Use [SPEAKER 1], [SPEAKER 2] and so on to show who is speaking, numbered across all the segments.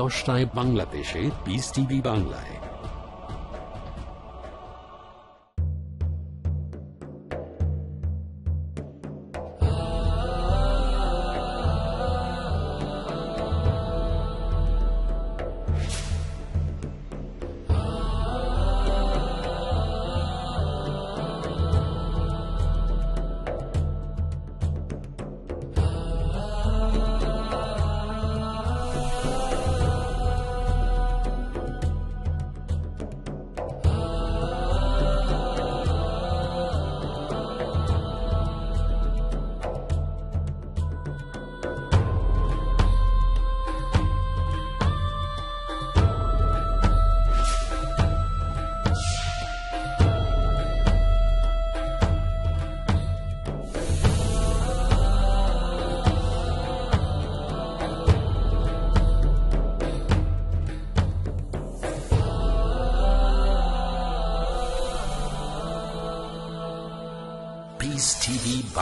[SPEAKER 1] দশটায় বাংলাদেশে বিস টিভি বাংলায়।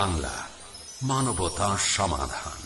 [SPEAKER 1] বাংলা মানবতা সমাধান।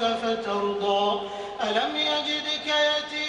[SPEAKER 2] ربك فترضى. ألم يجدك يتيما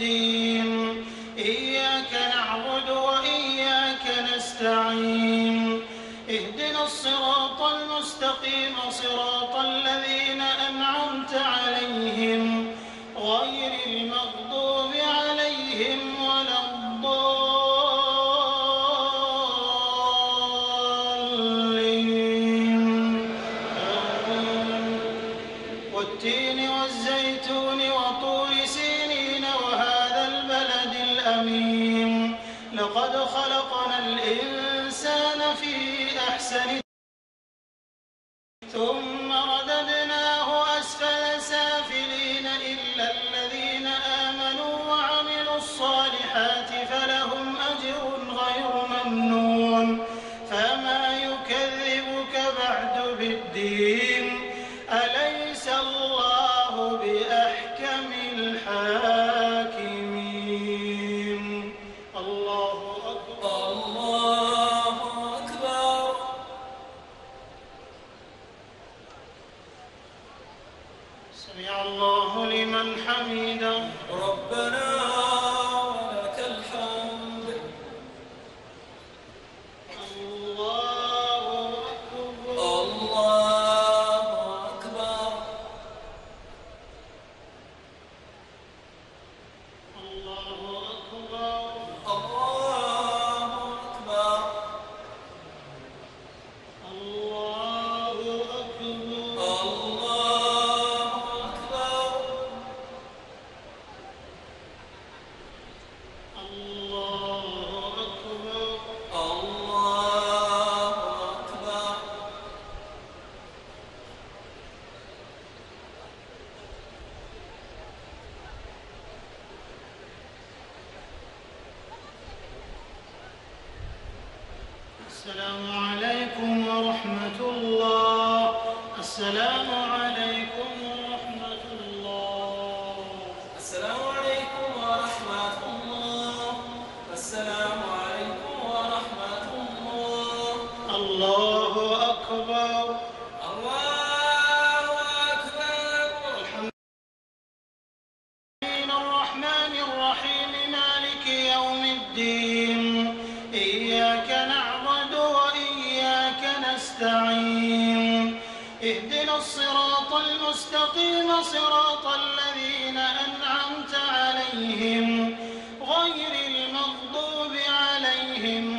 [SPEAKER 2] الدين أليس عليهم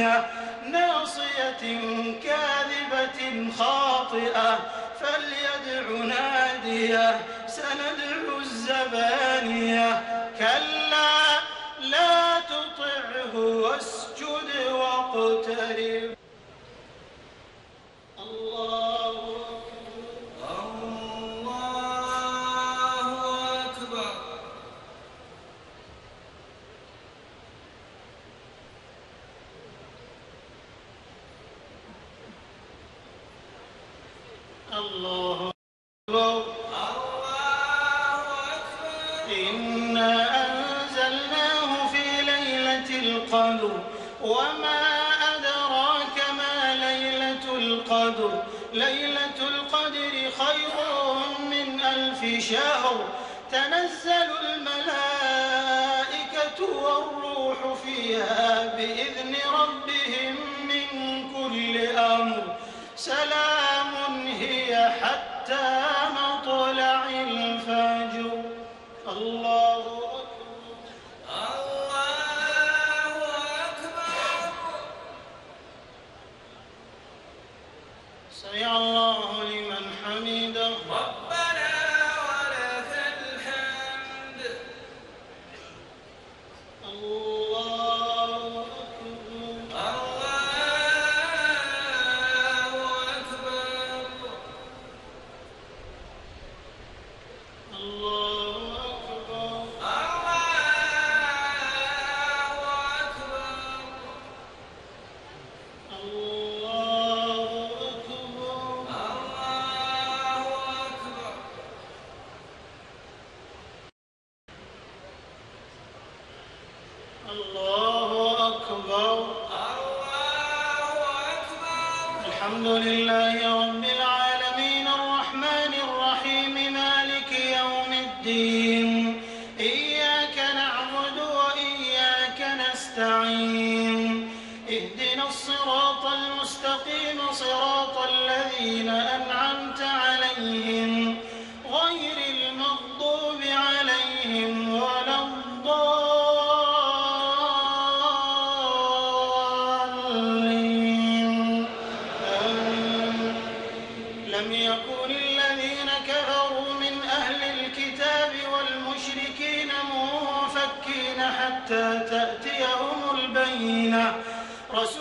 [SPEAKER 2] فيها ناصية كاذبة خاطئة. فليدع نادية سندع الزبانية. كلا القدر. ليلة القدر خير من ألف شهر. تنزل الملائكة والروح فيها بإذن ربهم من كل أمر. سلام. حتى تأتيهم البينة. رسول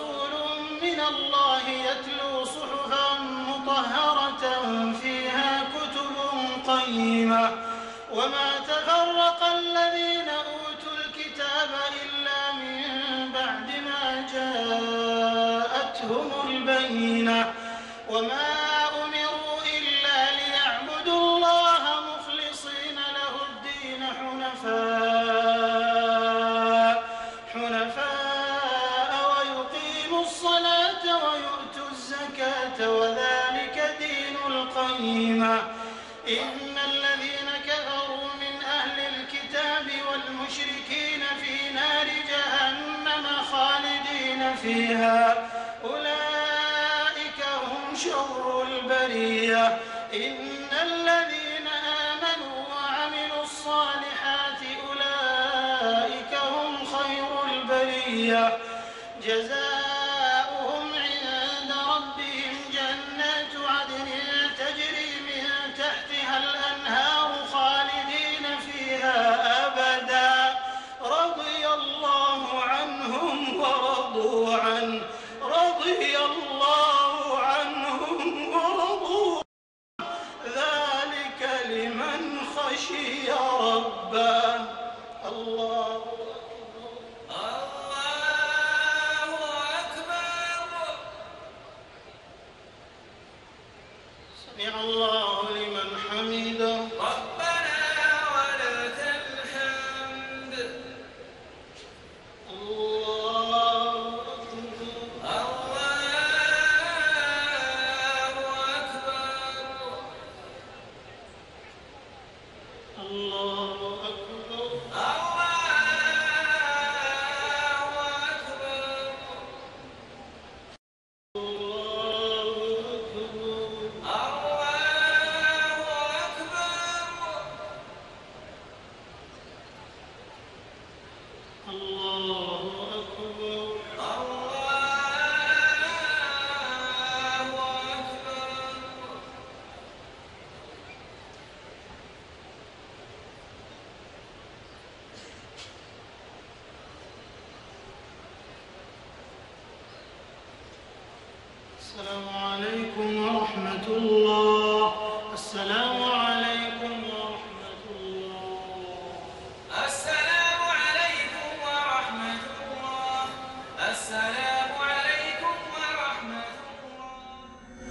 [SPEAKER 2] إن الذين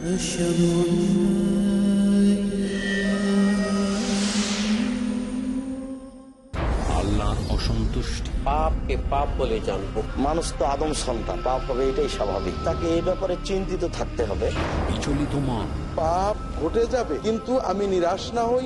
[SPEAKER 3] أشهد
[SPEAKER 1] আল্লাহর অসন্তুষ্টি
[SPEAKER 4] পাপকে পাপ বলে জানবো
[SPEAKER 5] মানুষ তো আদম সন্তান পাপ হবে এটাই স্বাভাবিক তাকে এই ব্যাপারে চিন্তিত থাকতে হবে
[SPEAKER 1] বিচলিত মন
[SPEAKER 6] পাপ ঘটে যাবে কিন্তু আমি নিরাশ না হই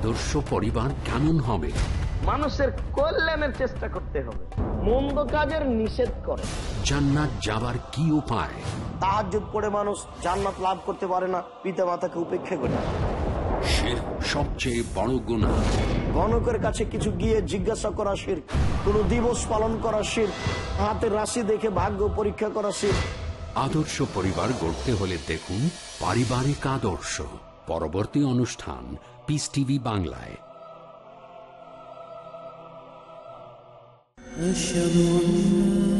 [SPEAKER 1] আদর্শ পরিবার কেমন হবে?
[SPEAKER 5] মানুষের কল্যাণের চেষ্টা করতে হবে। মন্দ কাজের নিষেধ করে।
[SPEAKER 1] জান্নাত যাবার কি উপায়?
[SPEAKER 5] তাহাজুদ পড়ে মানুষ জান্নাত লাভ করতে পারে না পিতা মাতাকে উপেক্ষা করে।
[SPEAKER 1] শিরক সবচেয়ে বড় গুনাহ।
[SPEAKER 5] গণকের কাছে কিছু গিয়ে জিজ্ঞাসা করা শির কোন দিবস পালন করা শির হাতের রাশি দেখে ভাগ্য পরীক্ষা করা শির
[SPEAKER 1] আদর্শ পরিবার গড়তে হলে দেখুন পারিবারিক আদর্শ। পরবর্তী অনুষ্ঠান পিস টিভি বাংলায়
[SPEAKER 2] الله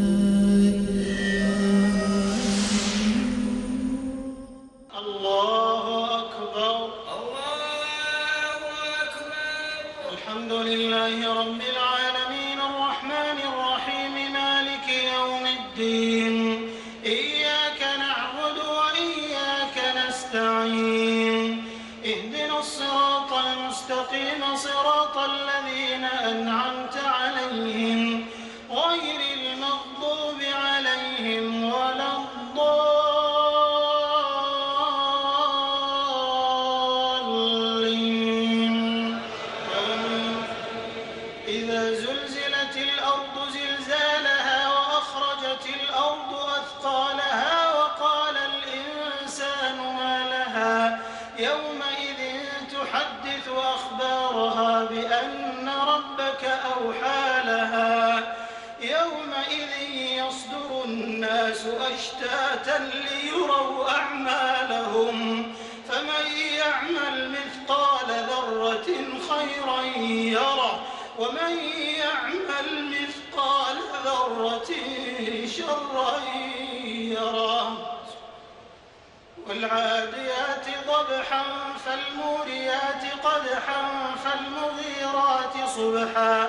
[SPEAKER 2] الناس أشتاتا ليروا أعمالهم فمن يعمل مثقال ذرة خيرا يره ومن يعمل مثقال ذرة شرا يره. والعاديات ضبحا فالموريات قدحا فالمغيرات صبحا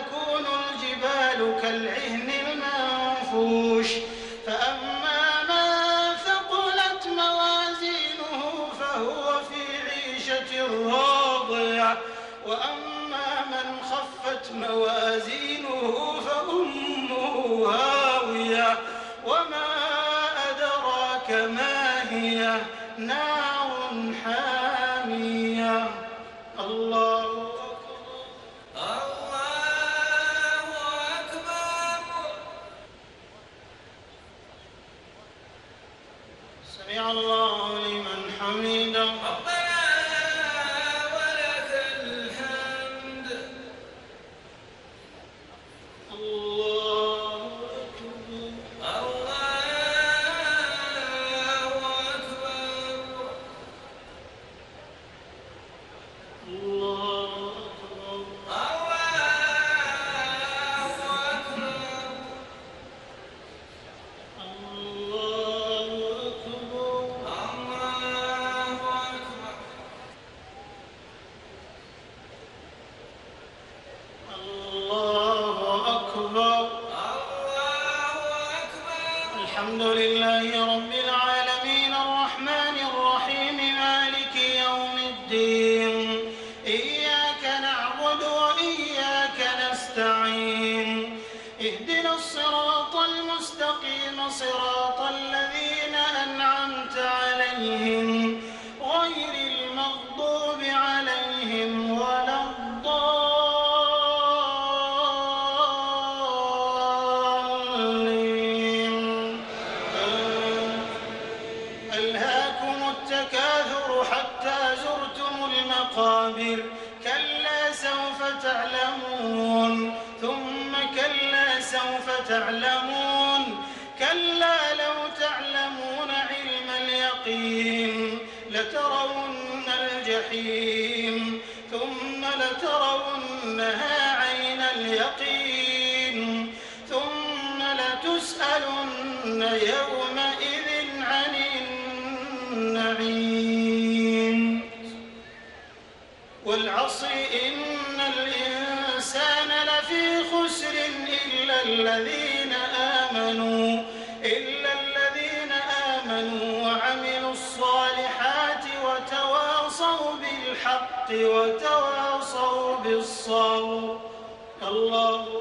[SPEAKER 2] وتكون الجبال كالعهن المنفوش. فأما من ثقلت موازينه فهو في عيشة راضية. وأما من خفت موازينه فأمه هاوية الصراط الذين آمنوا إلا الذين آمنوا وعملوا الصالحات وتواصوا بالحق وتواصوا بالصبر. الله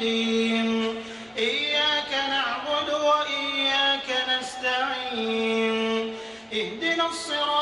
[SPEAKER 2] مستقيم. إياك نعبد وإياك نستعين. اهدنا الصراط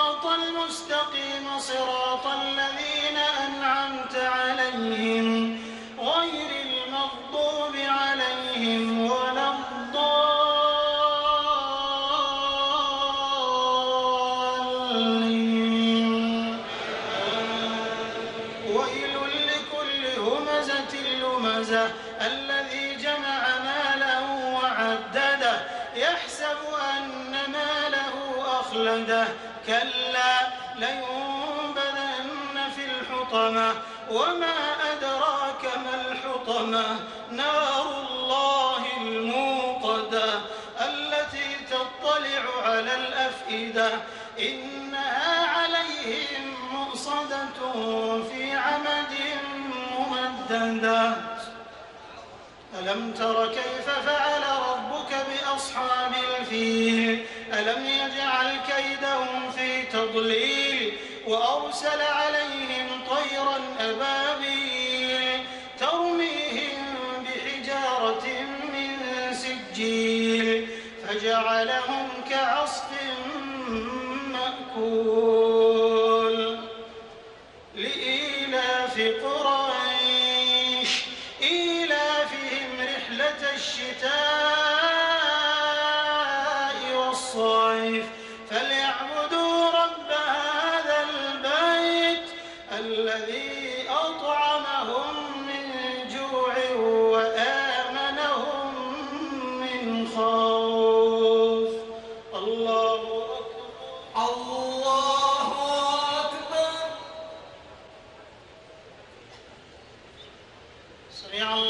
[SPEAKER 2] نار الله الموقدة التي تطلع على الأفئدة. إنها عليهم مؤصدة في عمد ممددة. ألم تر كيف فعل ربك بأصحاب الفيل؟ ألم يجعل كيدهم في تضليل؟ وأرسل عليهم فجعلهم كعصف مأكول. الله أكبر سمع الله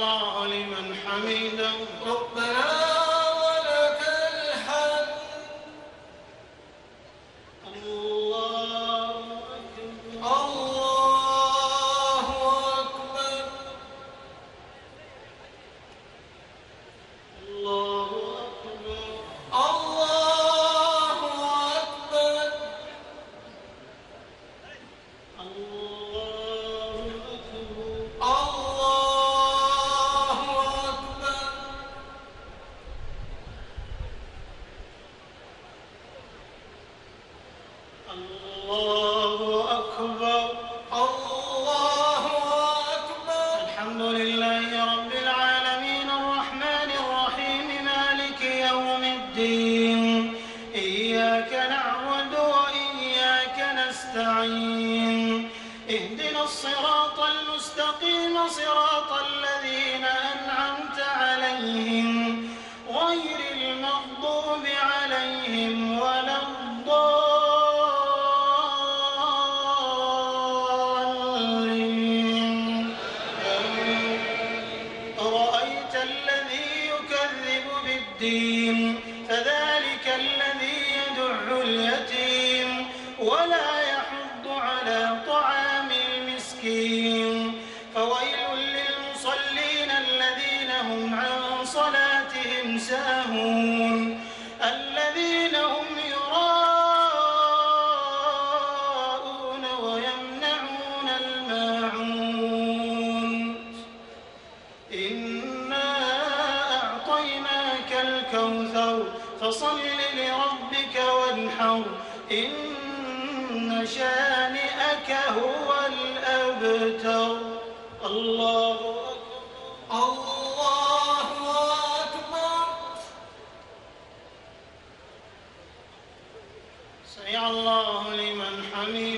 [SPEAKER 2] فصل لربك وانحر إن شانئك هو الأبتر. الله الله أكبر. سمع الله لمن حمده